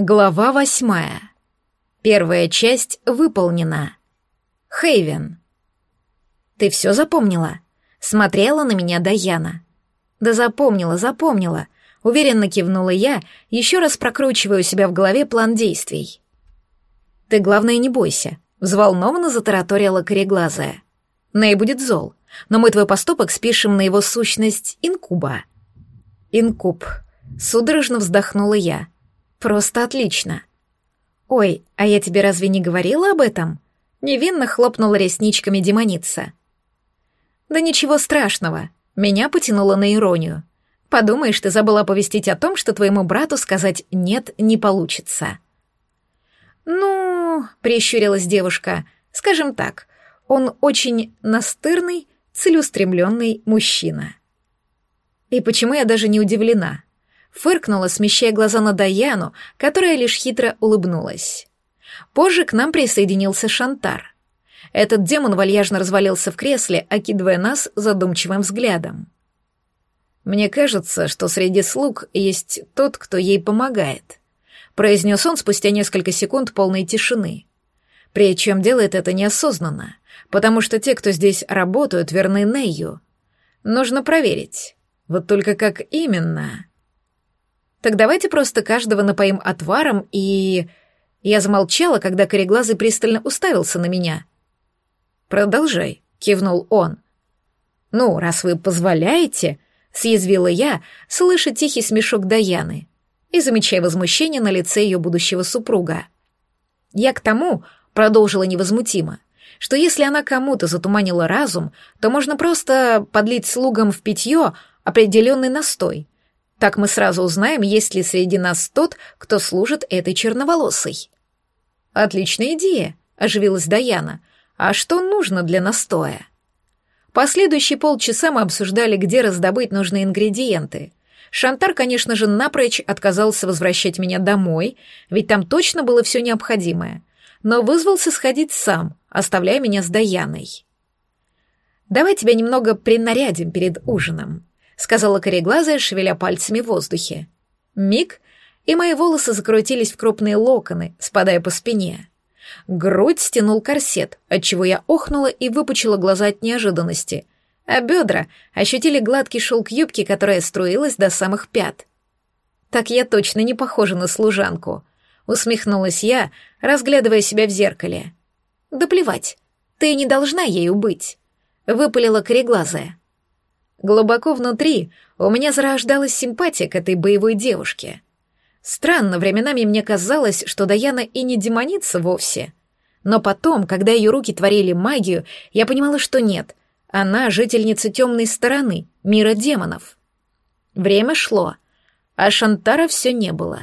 Глава восьмая. Первая часть выполнена. Хейвен. Ты все запомнила? Смотрела на меня Даяна. Да запомнила, запомнила. Уверенно кивнула я, еще раз прокручивая у себя в голове план действий. Ты, главное, не бойся. Взволнованно затараторила кореглазая. Ней будет зол, но мы твой поступок спишем на его сущность инкуба. Инкуб. Судорожно вздохнула я. Просто отлично. Ой, а я тебе разве не говорила об этом? Невинно хлопнула ресничками демоница. Да ничего страшного. Меня потянуло на иронию. Подумаешь, ты забыла повестить о том, что твоему брату сказать «нет» не получится. «Ну...» — прищурилась девушка. «Скажем так, он очень настырный, целеустремленный мужчина». И почему я даже не удивлена? Фыркнула, смещая глаза на Даяну, которая лишь хитро улыбнулась. Позже к нам присоединился Шантар. Этот демон вальяжно развалился в кресле, окидывая нас задумчивым взглядом. «Мне кажется, что среди слуг есть тот, кто ей помогает», произнес он спустя несколько секунд полной тишины. Причем делает это неосознанно, потому что те, кто здесь работают, верны Нейю. Нужно проверить. Вот только как именно... Так давайте просто каждого напоим отваром и...» Я замолчала, когда кореглазый пристально уставился на меня. «Продолжай», — кивнул он. «Ну, раз вы позволяете», — съязвила я, слыша тихий смешок Даяны и замечая возмущение на лице ее будущего супруга. «Я к тому», — продолжила невозмутимо, что если она кому-то затуманила разум, то можно просто подлить слугам в питье определенный настой — так мы сразу узнаем, есть ли среди нас тот, кто служит этой черноволосой. Отличная идея, оживилась Даяна. А что нужно для настоя? Последующие полчаса мы обсуждали, где раздобыть нужные ингредиенты. Шантар, конечно же, напрочь отказался возвращать меня домой, ведь там точно было все необходимое, но вызвался сходить сам, оставляя меня с Даяной. «Давай тебя немного принарядим перед ужином», сказала кореглазая, шевеля пальцами в воздухе. Миг, и мои волосы закрутились в крупные локоны, спадая по спине. Грудь стянул корсет, отчего я охнула и выпучила глаза от неожиданности, а бедра ощутили гладкий шелк юбки, которая струилась до самых пят. Так я точно не похожа на служанку, усмехнулась я, разглядывая себя в зеркале. Да плевать, ты не должна ею быть, выпалила кореглазая. Глубоко внутри у меня зарождалась симпатия к этой боевой девушке. Странно, временами мне казалось, что Даяна и не демоница вовсе. Но потом, когда ее руки творили магию, я понимала, что нет. Она жительница темной стороны, мира демонов. Время шло, а Шантара все не было.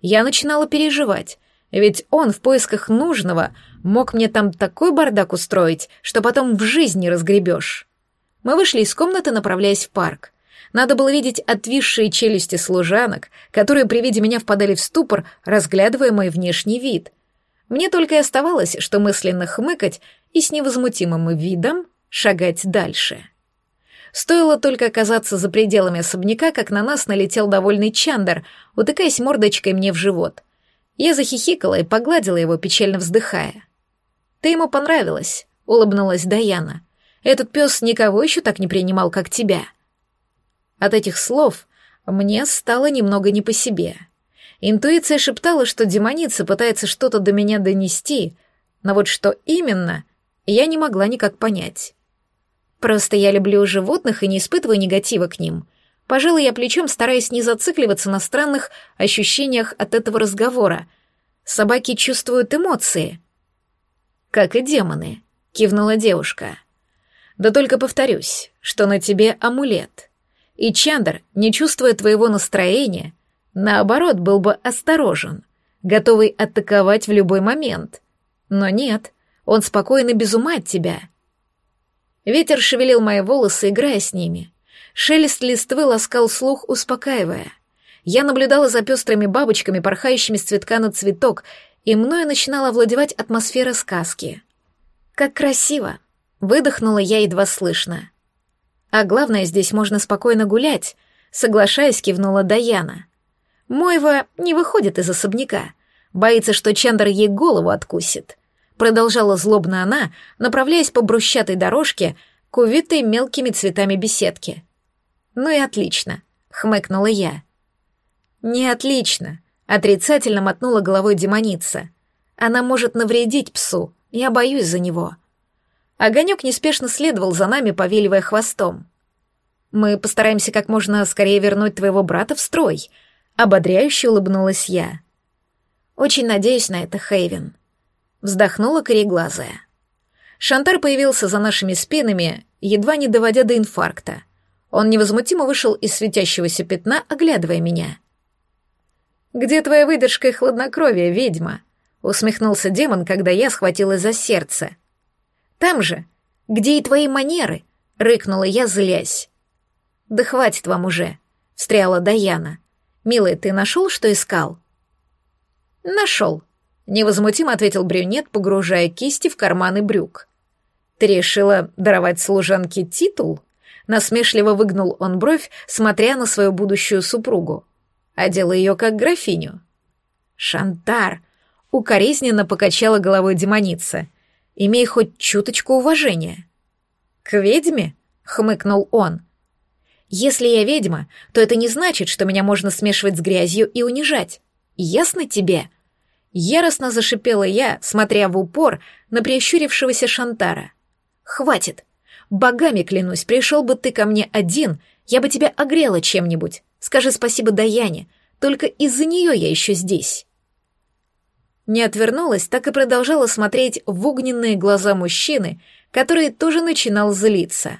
Я начинала переживать, ведь он в поисках нужного мог мне там такой бардак устроить, что потом в жизни разгребешь. Мы вышли из комнаты, направляясь в парк. Надо было видеть отвисшие челюсти служанок, которые при виде меня впадали в ступор, разглядывая мой внешний вид. Мне только и оставалось, что мысленно хмыкать и с невозмутимым видом шагать дальше. Стоило только оказаться за пределами особняка, как на нас налетел довольный Чандер, утыкаясь мордочкой мне в живот. Я захихикала и погладила его, печально вздыхая. «Ты ему понравилась», — улыбнулась Даяна. Этот пес никого еще так не принимал, как тебя». От этих слов мне стало немного не по себе. Интуиция шептала, что демоница пытается что-то до меня донести, но вот что именно, я не могла никак понять. Просто я люблю животных и не испытываю негатива к ним. Пожалуй, я плечом стараясь не зацикливаться на странных ощущениях от этого разговора. Собаки чувствуют эмоции. «Как и демоны», — кивнула девушка. Да только повторюсь, что на тебе амулет. И Чандр, не чувствуя твоего настроения, наоборот, был бы осторожен, готовый атаковать в любой момент. Но нет, он спокойно без ума от тебя. Ветер шевелил мои волосы, играя с ними. Шелест листвы ласкал слух, успокаивая. Я наблюдала за пестрыми бабочками, порхающими с цветка на цветок, и мною начинала овладевать атмосфера сказки. Как красиво! Выдохнула я едва слышно. А главное, здесь можно спокойно гулять, соглашаясь, кивнула Даяна. Мойва не выходит из особняка. Боится, что Чандр ей голову откусит. Продолжала злобно она, направляясь по брусчатой дорожке к увитой мелкими цветами беседке. «Ну и отлично», — хмыкнула я. «Не отлично», — отрицательно мотнула головой демоница. «Она может навредить псу, я боюсь за него». Огонек неспешно следовал за нами, повеливая хвостом. «Мы постараемся как можно скорее вернуть твоего брата в строй», — ободряюще улыбнулась я. «Очень надеюсь на это, Хейвен», — вздохнула кореглазая. Шантар появился за нашими спинами, едва не доводя до инфаркта. Он невозмутимо вышел из светящегося пятна, оглядывая меня. «Где твоя выдержка и хладнокровие, ведьма?» — усмехнулся демон, когда я схватилась за сердце. «Там же, где и твои манеры!» — рыкнула я, злясь. «Да хватит вам уже!» — встряла Даяна. «Милый, ты нашел, что искал?» «Нашел», — невозмутимо ответил брюнет, погружая кисти в карманы брюк. «Ты решила даровать служанке титул?» Насмешливо выгнул он бровь, смотря на свою будущую супругу одела ее как графиню. «Шантар!» — укоризненно покачала головой демоница. «Имей хоть чуточку уважения». «К ведьме?» — хмыкнул он. «Если я ведьма, то это не значит, что меня можно смешивать с грязью и унижать. Ясно тебе?» Яростно зашипела я, смотря в упор на прищурившегося Шантара. «Хватит! Богами клянусь, пришел бы ты ко мне один, я бы тебя огрела чем-нибудь. Скажи спасибо Даяне, только из-за нее я еще здесь». Не отвернулась, так и продолжала смотреть в огненные глаза мужчины, который тоже начинал злиться.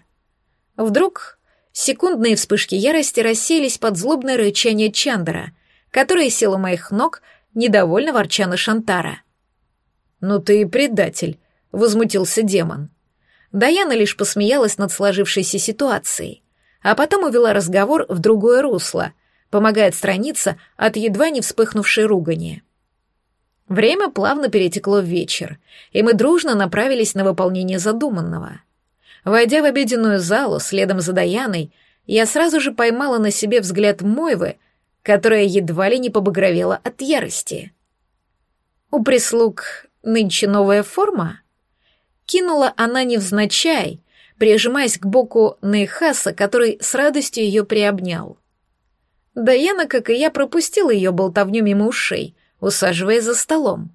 Вдруг секундные вспышки ярости рассеялись под злобное рычание Чандера, который сел у моих ног, недовольно ворча на Шантара. «Ну ты и предатель», — возмутился демон. Даяна лишь посмеялась над сложившейся ситуацией а потом увела разговор в другое русло, помогая отстраниться от едва не вспыхнувшей ругани. Время плавно перетекло в вечер, и мы дружно направились на выполнение задуманного. Войдя в обеденную залу следом за Даяной, я сразу же поймала на себе взгляд Мойвы, которая едва ли не побагровела от ярости. У прислуг нынче новая форма? Кинула она невзначай, прижимаясь к боку Нейхаса, который с радостью ее приобнял. Даяна, как и я, пропустила ее болтовню мимо ушей, усаживая за столом.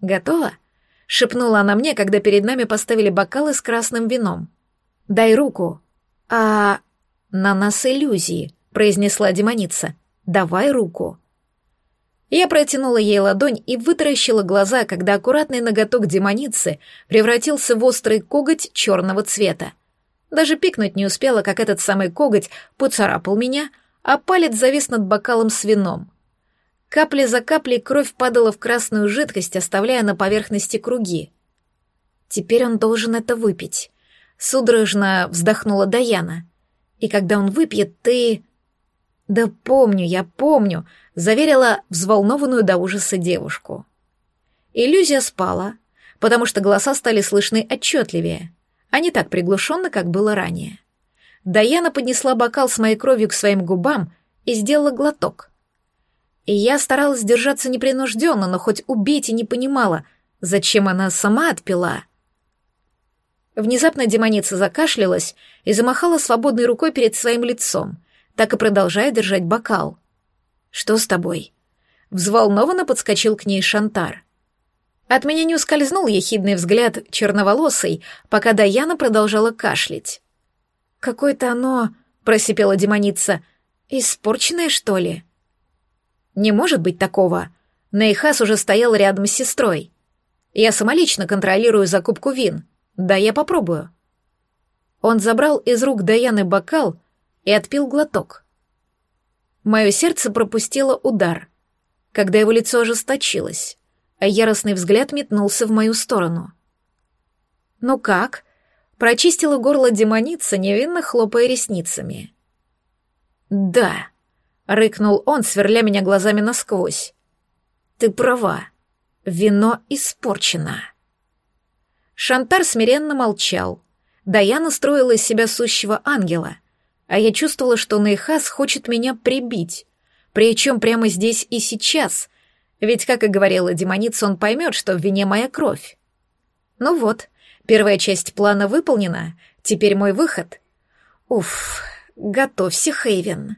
«Готово?» — шепнула она мне, когда перед нами поставили бокалы с красным вином. «Дай руку». «А...» «На нас иллюзии», — произнесла демоница. «Давай руку». Я протянула ей ладонь и вытаращила глаза, когда аккуратный ноготок демоницы превратился в острый коготь черного цвета. Даже пикнуть не успела, как этот самый коготь поцарапал меня, а палец завис над бокалом с вином. Капля за каплей кровь падала в красную жидкость, оставляя на поверхности круги. Теперь он должен это выпить. Судорожно вздохнула Даяна. И когда он выпьет, ты... Да помню, я помню, заверила взволнованную до ужаса девушку. Иллюзия спала, потому что голоса стали слышны отчетливее, а не так приглушенно, как было ранее. Даяна поднесла бокал с моей кровью к своим губам и сделала глоток. И я старалась держаться непринужденно, но хоть и не понимала, зачем она сама отпила. Внезапно демоница закашлялась и замахала свободной рукой перед своим лицом, так и продолжая держать бокал. «Что с тобой?» Взволнованно подскочил к ней Шантар. От меня не ускользнул ехидный взгляд черноволосый, пока Даяна продолжала кашлять. «Какое-то оно...» — просипела демоница. «Испорченное, что ли?» «Не может быть такого!» Нейхас уже стоял рядом с сестрой. «Я самолично контролирую закупку вин. Да, я попробую». Он забрал из рук Даяны бокал и отпил глоток. Мое сердце пропустило удар, когда его лицо ожесточилось, а яростный взгляд метнулся в мою сторону. «Ну как?» — прочистила горло демоница, невинно хлопая ресницами. «Да», — рыкнул он, сверля меня глазами насквозь. «Ты права. Вино испорчено». Шантар смиренно молчал. Даяна строила из себя сущего ангела — а я чувствовала, что Нейхас хочет меня прибить. Причем прямо здесь и сейчас. Ведь, как и говорила демоница, он поймет, что в вине моя кровь. Ну вот, первая часть плана выполнена, теперь мой выход. Уф, готовься, Хейвен.